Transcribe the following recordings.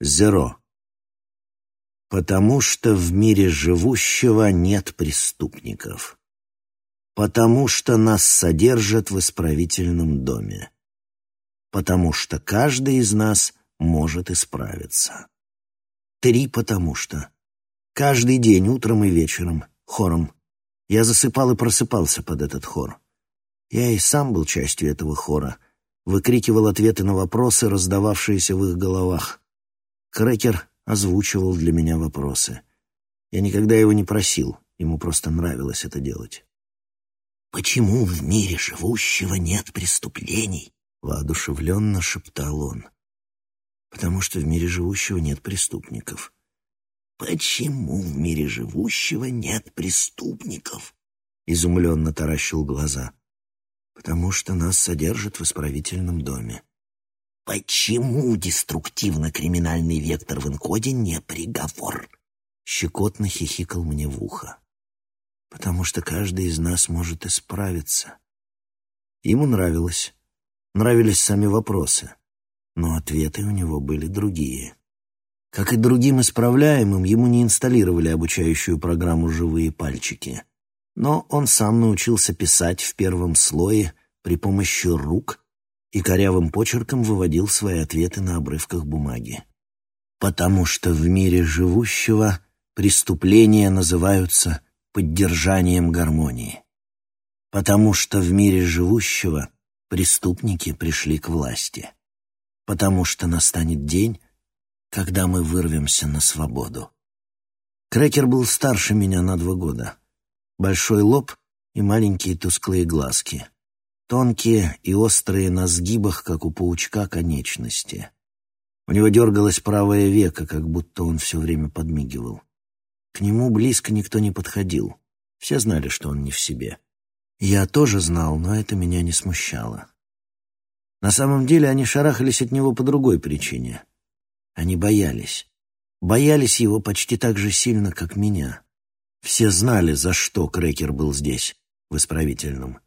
Зеро. Потому что в мире живущего нет преступников. Потому что нас содержат в исправительном доме. Потому что каждый из нас может исправиться. Три потому что. Каждый день, утром и вечером, хором. Я засыпал и просыпался под этот хор. Я и сам был частью этого хора, выкрикивал ответы на вопросы, раздававшиеся в их головах. Крекер озвучивал для меня вопросы. Я никогда его не просил, ему просто нравилось это делать. «Почему в мире живущего нет преступлений?» — воодушевленно шептал он. «Потому что в мире живущего нет преступников». «Почему в мире живущего нет преступников?» — изумленно таращил глаза. «Потому что нас содержат в исправительном доме». Почему деструктивно-криминальный вектор в инкоде не приговор? Щекотно хихикал мне в ухо. Потому что каждый из нас может исправиться. Ему нравилось. Нравились сами вопросы. Но ответы у него были другие. Как и другим исправляемым, ему не инсталлировали обучающую программу «Живые пальчики». Но он сам научился писать в первом слое при помощи рук и корявым почерком выводил свои ответы на обрывках бумаги. Потому что в мире живущего преступления называются поддержанием гармонии. Потому что в мире живущего преступники пришли к власти. Потому что настанет день, когда мы вырвемся на свободу. Крекер был старше меня на два года. Большой лоб и маленькие тусклые глазки. Тонкие и острые на сгибах, как у паучка, конечности. У него дергалось правое веко, как будто он все время подмигивал. К нему близко никто не подходил. Все знали, что он не в себе. Я тоже знал, но это меня не смущало. На самом деле они шарахались от него по другой причине. Они боялись. Боялись его почти так же сильно, как меня. Все знали, за что Крекер был здесь, в исправительном.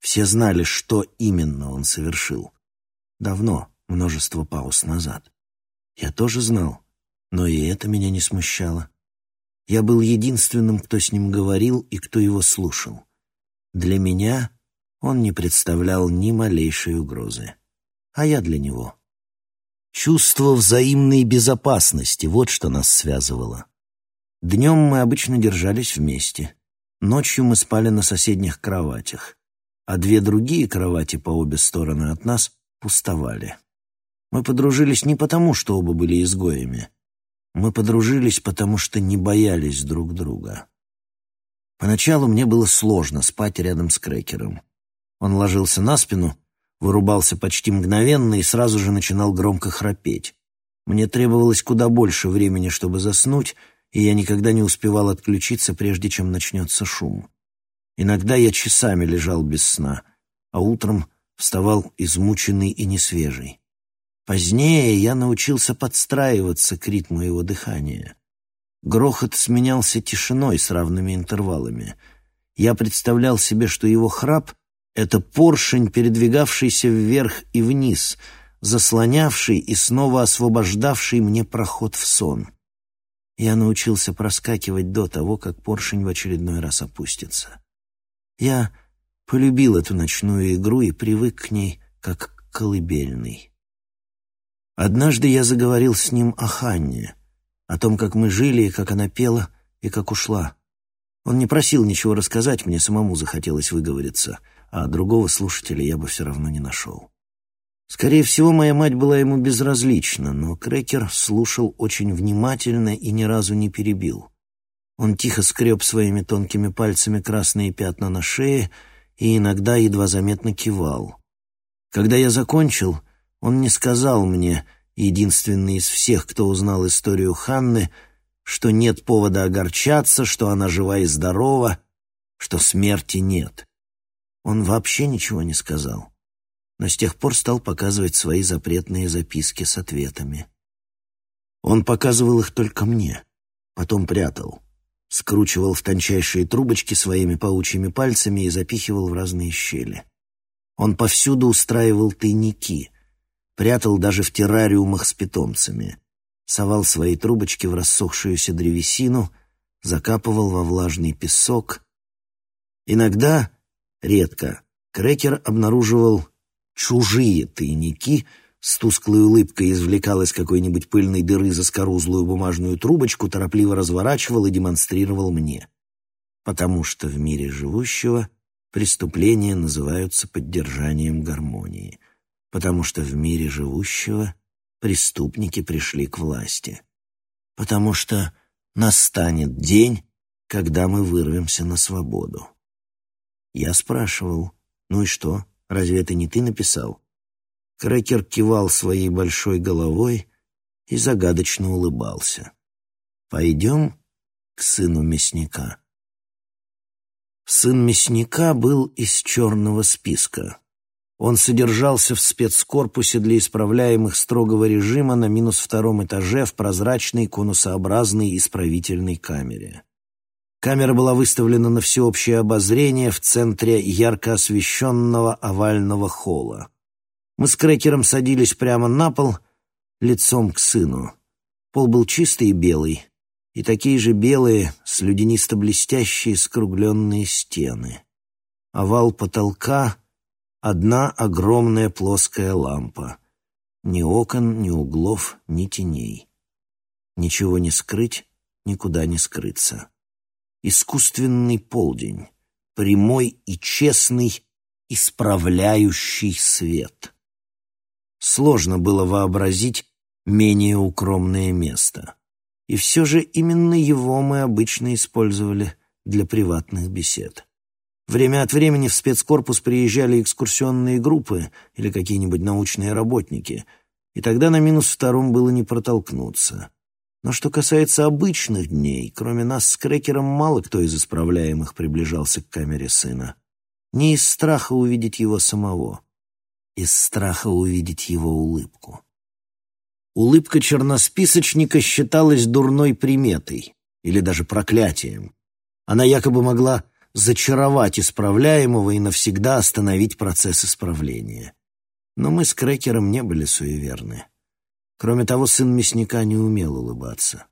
Все знали, что именно он совершил. Давно, множество пауз назад. Я тоже знал, но и это меня не смущало. Я был единственным, кто с ним говорил и кто его слушал. Для меня он не представлял ни малейшей угрозы. А я для него. Чувство взаимной безопасности — вот что нас связывало. Днем мы обычно держались вместе. Ночью мы спали на соседних кроватях а две другие кровати по обе стороны от нас пустовали. Мы подружились не потому, что оба были изгоями. Мы подружились, потому что не боялись друг друга. Поначалу мне было сложно спать рядом с Крекером. Он ложился на спину, вырубался почти мгновенно и сразу же начинал громко храпеть. Мне требовалось куда больше времени, чтобы заснуть, и я никогда не успевал отключиться, прежде чем начнется шум. Иногда я часами лежал без сна, а утром вставал измученный и несвежий. Позднее я научился подстраиваться к ритму его дыхания. Грохот сменялся тишиной с равными интервалами. Я представлял себе, что его храп — это поршень, передвигавшийся вверх и вниз, заслонявший и снова освобождавший мне проход в сон. Я научился проскакивать до того, как поршень в очередной раз опустится. Я полюбил эту ночную игру и привык к ней, как к колыбельной. Однажды я заговорил с ним о Ханне, о том, как мы жили, как она пела, и как ушла. Он не просил ничего рассказать, мне самому захотелось выговориться, а другого слушателя я бы все равно не нашел. Скорее всего, моя мать была ему безразлична, но Крекер слушал очень внимательно и ни разу не перебил. Он тихо скреб своими тонкими пальцами красные пятна на шее и иногда едва заметно кивал. Когда я закончил, он не сказал мне, единственный из всех, кто узнал историю Ханны, что нет повода огорчаться, что она жива и здорова, что смерти нет. Он вообще ничего не сказал, но с тех пор стал показывать свои запретные записки с ответами. Он показывал их только мне, потом прятал скручивал в тончайшие трубочки своими паучьими пальцами и запихивал в разные щели. Он повсюду устраивал тайники, прятал даже в террариумах с питомцами. совал свои трубочки в рассохшуюся древесину, закапывал во влажный песок. Иногда, редко, Крекер обнаруживал чужие тайники, с тусклой улыбкой извлекал из какой-нибудь пыльной дыры заскорузлую бумажную трубочку, торопливо разворачивал и демонстрировал мне. Потому что в мире живущего преступления называются поддержанием гармонии. Потому что в мире живущего преступники пришли к власти. Потому что настанет день, когда мы вырвемся на свободу. Я спрашивал, ну и что, разве это не ты написал? Крекер кивал своей большой головой и загадочно улыбался. «Пойдем к сыну мясника». Сын мясника был из черного списка. Он содержался в спецкорпусе для исправляемых строгого режима на минус втором этаже в прозрачной конусообразной исправительной камере. Камера была выставлена на всеобщее обозрение в центре ярко освещенного овального холла. Мы с Крекером садились прямо на пол, лицом к сыну. Пол был чистый и белый, и такие же белые, слюдянисто-блестящие скругленные стены. Овал потолка Одна огромная плоская лампа. Ни окон, ни углов, ни теней. Ничего не скрыть, никуда не скрыться. Искусственный полдень, прямой и честный, исправляющий свет. Сложно было вообразить менее укромное место. И все же именно его мы обычно использовали для приватных бесед. Время от времени в спецкорпус приезжали экскурсионные группы или какие-нибудь научные работники, и тогда на минус втором было не протолкнуться. Но что касается обычных дней, кроме нас с Крекером мало кто из исправляемых приближался к камере сына. Не из страха увидеть его самого, из страха увидеть его улыбку. Улыбка черносписочника считалась дурной приметой или даже проклятием. Она якобы могла зачаровать исправляемого и навсегда остановить процесс исправления. Но мы с Крекером не были суеверны. Кроме того, сын мясника не умел улыбаться.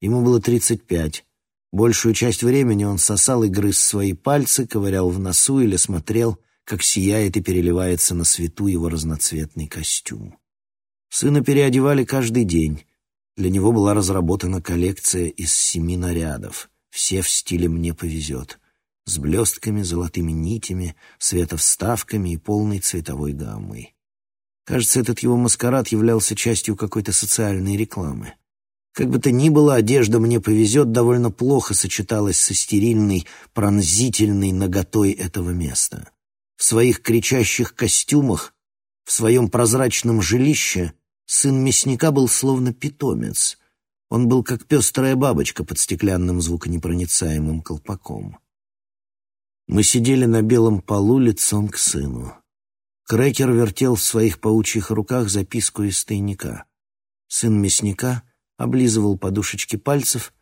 Ему было тридцать пять. Большую часть времени он сосал и грыз свои пальцы, ковырял в носу или смотрел, как сияет и переливается на свету его разноцветный костюм. Сына переодевали каждый день. Для него была разработана коллекция из семи нарядов. Все в стиле «мне повезет» с блестками, золотыми нитями, световставками и полной цветовой гаммой. Кажется, этот его маскарад являлся частью какой-то социальной рекламы. Как бы то ни было, одежда «мне повезет» довольно плохо сочеталась со стерильной, пронзительной наготой этого места. В своих кричащих костюмах, в своем прозрачном жилище сын мясника был словно питомец. Он был как пестрая бабочка под стеклянным звуконепроницаемым колпаком. Мы сидели на белом полу лицом к сыну. Крекер вертел в своих паучьих руках записку из тайника. Сын мясника облизывал подушечки пальцев,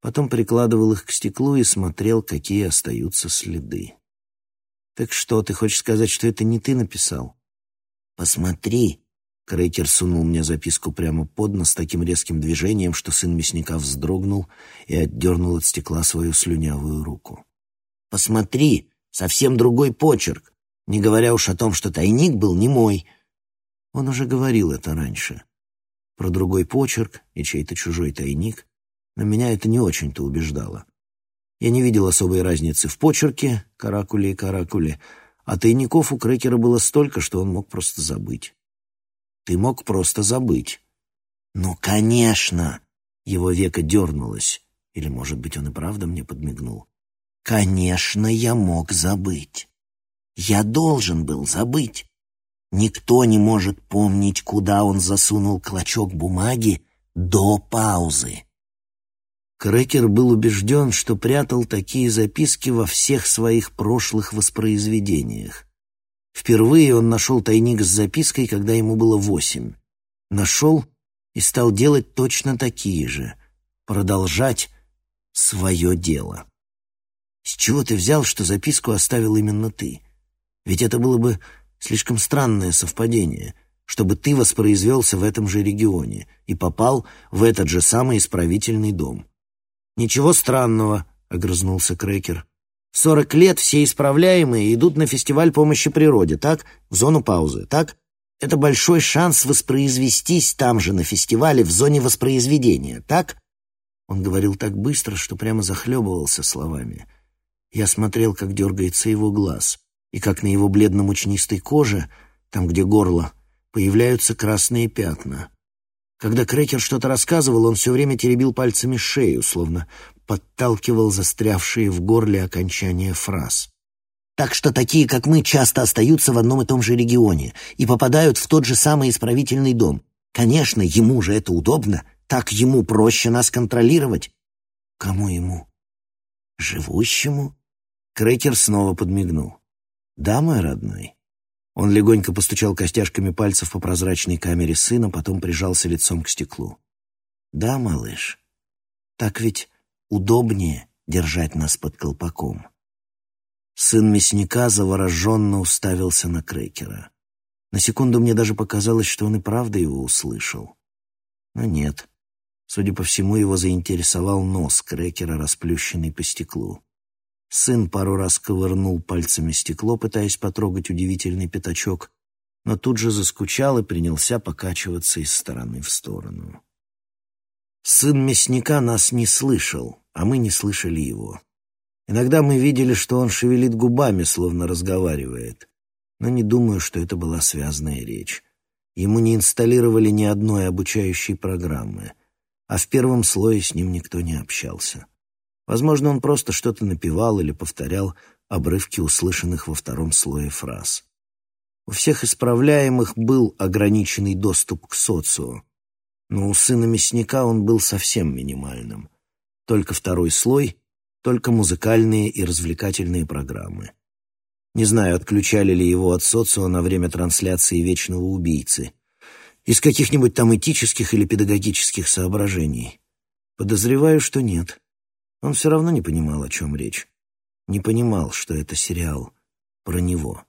потом прикладывал их к стеклу и смотрел, какие остаются следы. «Так что, ты хочешь сказать, что это не ты написал?» «Посмотри!» Крекер сунул мне записку прямо под нос таким резким движением, что сын мясника вздрогнул и отдернул от стекла свою слюнявую руку. Посмотри, совсем другой почерк, не говоря уж о том, что тайник был не мой. Он уже говорил это раньше. Про другой почерк и чей-то чужой тайник, но меня это не очень-то убеждало. Я не видел особой разницы в почерке, каракуле и каракуле, а тайников у Крекера было столько, что он мог просто забыть. Ты мог просто забыть. «Ну, конечно!» Его веко дернулось. Или, может быть, он и правда мне подмигнул. Конечно, я мог забыть. Я должен был забыть. Никто не может помнить, куда он засунул клочок бумаги до паузы. Крекер был убежден, что прятал такие записки во всех своих прошлых воспроизведениях. Впервые он нашел тайник с запиской, когда ему было восемь. Нашел и стал делать точно такие же, продолжать свое дело. С чего ты взял, что записку оставил именно ты? Ведь это было бы слишком странное совпадение. чтобы ты воспроизвелся в этом же регионе и попал в этот же самый исправительный дом. «Ничего странного», — огрызнулся Крекер. «Сорок лет все исправляемые идут на фестиваль помощи природе, так? В зону паузы, так? Это большой шанс воспроизвестись там же, на фестивале, в зоне воспроизведения, так?» Он говорил так быстро, что прямо захлебывался словами. Я смотрел, как дергается его глаз, и как на его бледно-мучнистой коже, там, где горло, появляются красные пятна. Когда Крекер что-то рассказывал, он все время теребил пальцами шею, словно подталкивал застрявшие в горле окончания фраз. Так что такие, как мы, часто остаются в одном и том же регионе и попадают в тот же самый исправительный дом. Конечно, ему же это удобно, так ему проще нас контролировать. Кому ему? Живущему? Крекер снова подмигнул. Да, мой родной. Он легонько постучал костяшками пальцев по прозрачной камере сына, потом прижался лицом к стеклу. «Да, малыш, так ведь удобнее держать нас под колпаком». Сын мясника завороженно уставился на Крекера. На секунду мне даже показалось, что он и правда его услышал. Но нет. Судя по всему, его заинтересовал нос Крекера, расплющенный по стеклу. Сын пару раз ковырнул пальцами стекло, пытаясь потрогать удивительный пятачок, но тут же заскучал и принялся покачиваться из стороны в сторону. Сын мясника нас не слышал, а мы не слышали его. Иногда мы видели, что он шевелит губами, словно разговаривает, но не думаю, что это была связная речь. Ему не инсталлировали ни одной обучающей программы, а в первом слое с ним никто не общался. Возможно, он просто что-то напевал или повторял обрывки услышанных во втором слое фраз. У всех исправляемых был ограниченный доступ к социо, но у сына мясника он был совсем минимальным. Только второй слой, только музыкальные и развлекательные программы. Не знаю, отключали ли его от социо на время трансляции «Вечного убийцы», из каких-нибудь там этических или педагогических соображений. Подозреваю, что нет. Он все равно не понимал, о чем речь. Не понимал, что это сериал про него.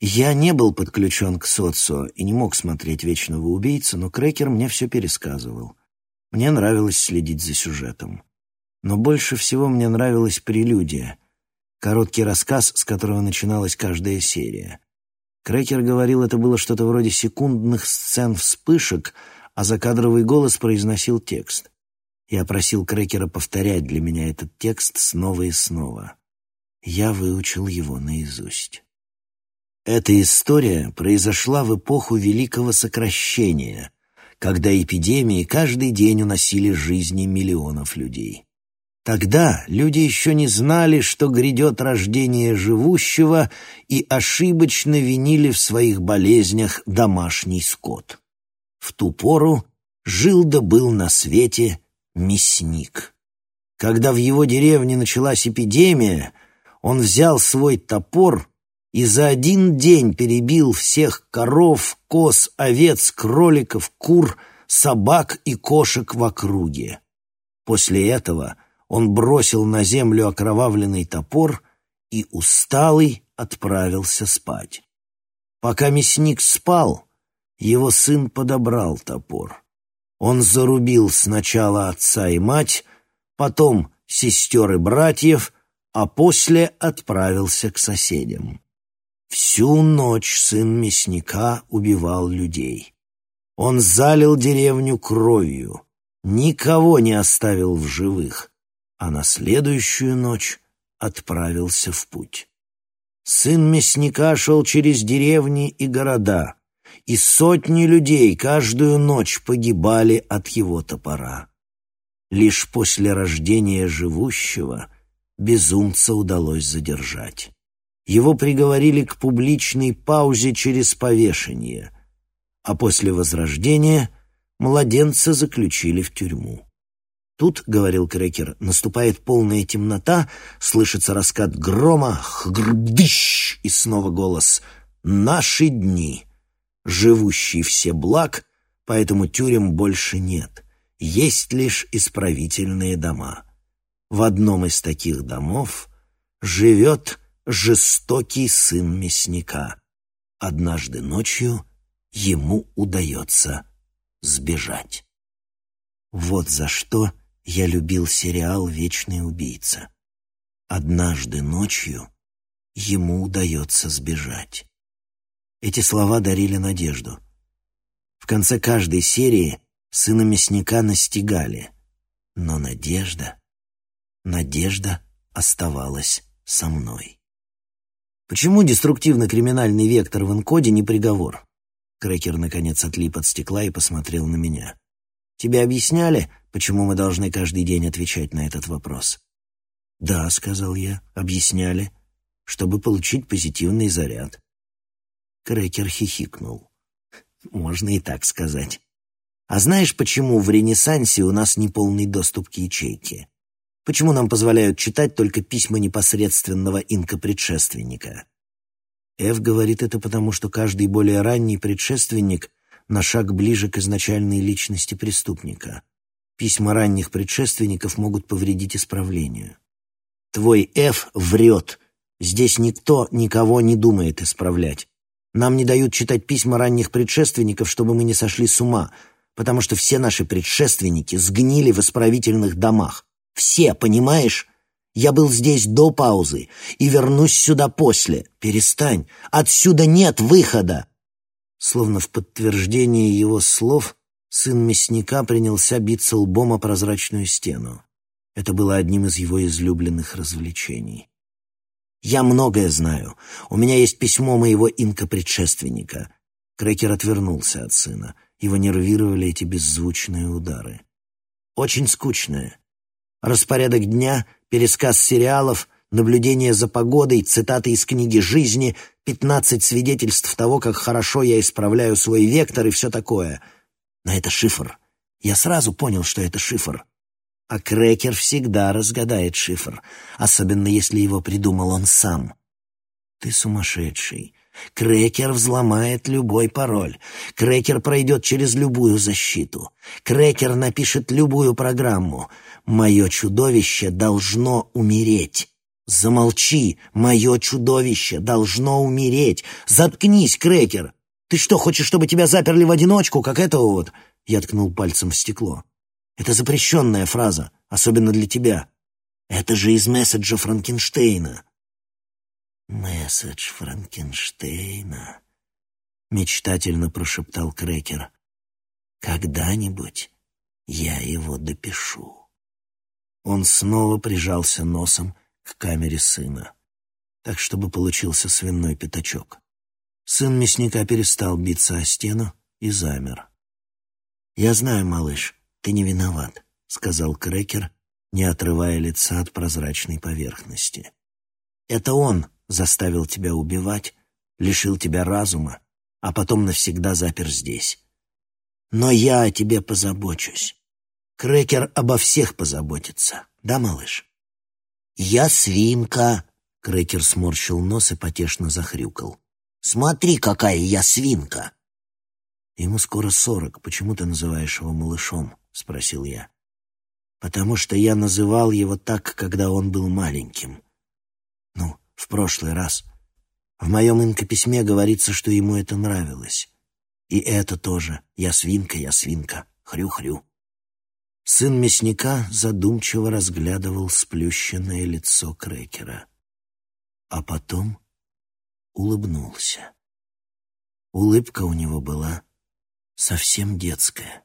Я не был подключен к социо и не мог смотреть «Вечного убийцу», но Крекер мне все пересказывал. Мне нравилось следить за сюжетом. Но больше всего мне нравилась прелюдия, короткий рассказ, с которого начиналась каждая серия. Крекер говорил, это было что-то вроде секундных сцен вспышек, а закадровый голос произносил текст. Я просил Крекера повторять для меня этот текст снова и снова. Я выучил его наизусть. Эта история произошла в эпоху Великого Сокращения, когда эпидемии каждый день уносили жизни миллионов людей. Тогда люди еще не знали, что грядет рождение живущего, и ошибочно винили в своих болезнях домашний скот. В ту пору жил да был на свете мясник. Когда в его деревне началась эпидемия, он взял свой топор и за один день перебил всех коров, коз, овец, кроликов, кур, собак и кошек в округе. После этого он бросил на землю окровавленный топор и, усталый, отправился спать. Пока мясник спал, его сын подобрал топор. Он зарубил сначала отца и мать, потом сестер и братьев, а после отправился к соседям. Всю ночь сын мясника убивал людей. Он залил деревню кровью, никого не оставил в живых, а на следующую ночь отправился в путь. Сын мясника шел через деревни и города, и сотни людей каждую ночь погибали от его топора. Лишь после рождения живущего безумца удалось задержать. Его приговорили к публичной паузе через повешение, а после возрождения младенца заключили в тюрьму. Тут, — говорил Крекер, — наступает полная темнота, слышится раскат грома, хгрдыщ, и снова голос «Наши дни» живущий все благ, поэтому тюрем больше нет. Есть лишь исправительные дома. В одном из таких домов живет жестокий сын мясника. Однажды ночью ему удается сбежать. Вот за что я любил сериал «Вечный убийца». Однажды ночью ему удается сбежать. Эти слова дарили надежду. В конце каждой серии сына мясника настигали, но надежда, надежда оставалась со мной. Почему деструктивно-криминальный вектор в инкоде не приговор? Крекер наконец отлип от стекла и посмотрел на меня. Тебе объясняли, почему мы должны каждый день отвечать на этот вопрос? Да, сказал я, объясняли, чтобы получить позитивный заряд. Крекер хихикнул. Можно и так сказать. А знаешь, почему в Ренессансе у нас не полный доступ к ячейке? Почему нам позволяют читать только письма непосредственного инка-предшественника? Эв говорит это потому, что каждый более ранний предшественник на шаг ближе к изначальной личности преступника. Письма ранних предшественников могут повредить исправлению. Твой Эф врет. Здесь никто никого не думает исправлять. Нам не дают читать письма ранних предшественников, чтобы мы не сошли с ума, потому что все наши предшественники сгнили в исправительных домах. Все, понимаешь? Я был здесь до паузы и вернусь сюда после. Перестань. Отсюда нет выхода. Словно в подтверждение его слов, сын мясника принялся биться лбом о прозрачную стену. Это было одним из его излюбленных развлечений. «Я многое знаю. У меня есть письмо моего инка-предшественника». Крекер отвернулся от сына. Его нервировали эти беззвучные удары. «Очень скучное. Распорядок дня, пересказ сериалов, наблюдение за погодой, цитаты из книги жизни, пятнадцать свидетельств того, как хорошо я исправляю свой вектор и все такое. Но это шифр. Я сразу понял, что это шифр. А Крекер всегда разгадает шифр, особенно если его придумал он сам. Ты сумасшедший. Крекер взломает любой пароль. Крекер пройдет через любую защиту. Крекер напишет любую программу. Мое чудовище должно умереть. Замолчи, мое чудовище должно умереть. Заткнись, Крекер. Ты что, хочешь, чтобы тебя заперли в одиночку, как этого вот? Я ткнул пальцем в стекло. Это запрещенная фраза, особенно для тебя. Это же из месседжа Франкенштейна. Месседж Франкенштейна, мечтательно прошептал Крекер. Когда-нибудь я его допишу. Он снова прижался носом к камере сына, так чтобы получился свиной пятачок. Сын мясника перестал биться о стену и замер. «Я знаю, малыш, ты не виноват», — сказал Крекер, не отрывая лица от прозрачной поверхности. «Это он заставил тебя убивать, лишил тебя разума, а потом навсегда запер здесь. Но я о тебе позабочусь. Крекер обо всех позаботится, да, малыш?» «Я свинка», — Крекер сморщил нос и потешно захрюкал. «Смотри, какая я свинка!» «Ему скоро сорок. Почему ты называешь его малышом?» — спросил я. «Потому что я называл его так, когда он был маленьким. Ну, в прошлый раз. В моем инкописьме говорится, что ему это нравилось. И это тоже. Я свинка, я свинка. Хрю-хрю». Сын мясника задумчиво разглядывал сплющенное лицо Крекера. А потом улыбнулся. Улыбка у него была совсем детская.